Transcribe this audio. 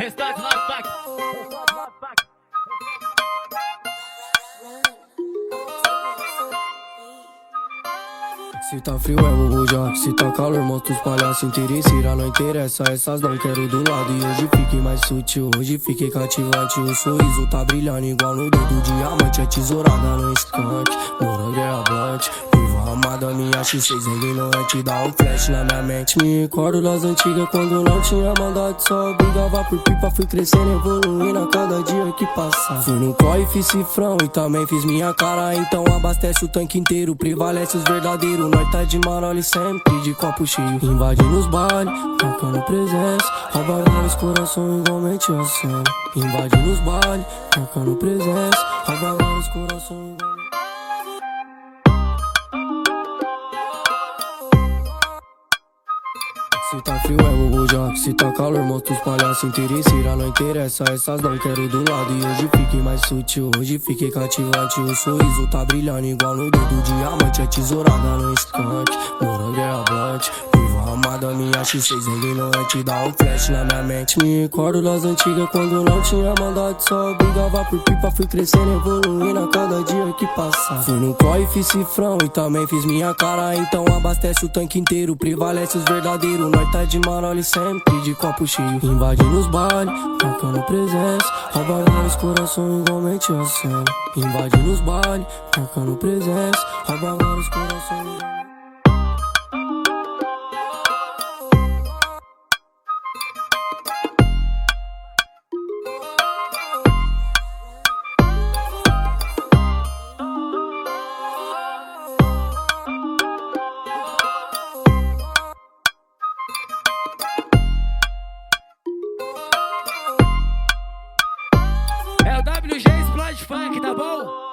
Restante na PAC. Se tá frio é bubuja, se tá calor mostra os palhaços interesseira Não interessa, essas não quero do lado. E hoje fiquei mais sutil, hoje fiquei cativante. O sorriso tá brilhando igual no dedo diamante. É tesourada no skunk, morango é ablante X6 ninguém não vai te dar um flash na minha mente. Me recordo das antigas quando não tinha mandado Só brigava por pipa, fui crescendo, evoluindo a cada dia que passa Fui no corre, fiz cifrão e também fiz minha cara. Então abastece o tanque inteiro, prevalece os verdadeiros. Nós tá de marole sempre, de copo cheio. Invadindo os bares, marcando presença. Abalando os corações igualmente a cena Invadindo os bares, marcando presença. Abalando os corações igualmente Se tá frio é bubuja, se tá calor mostra os palhaços Interesseira não interessa, essas não quero do lado E hoje fiquei mais sutil, hoje fiquei cativante O sorriso tá brilhando igual no dedo Diamante é tesourada no skunk Morango é a amada minha X6 ignorante Dá um flash na minha mente. Me recordo das antigas quando não tinha maldade Só brigava por pipa, fui crescendo, evoluindo a cada dia que passa. Fui no corre, fiz cifrão e também fiz minha cara. Então abastece o tanque inteiro, prevalece os verdadeiros. Nós tá de marole sempre de copo cheio. Invadindo os bares, marcando presença. Rouba vários corações igualmente a cena. Invadindo os bares, marcando presença. Rouba vários corações igualmente WG Splash Funk, tá bom?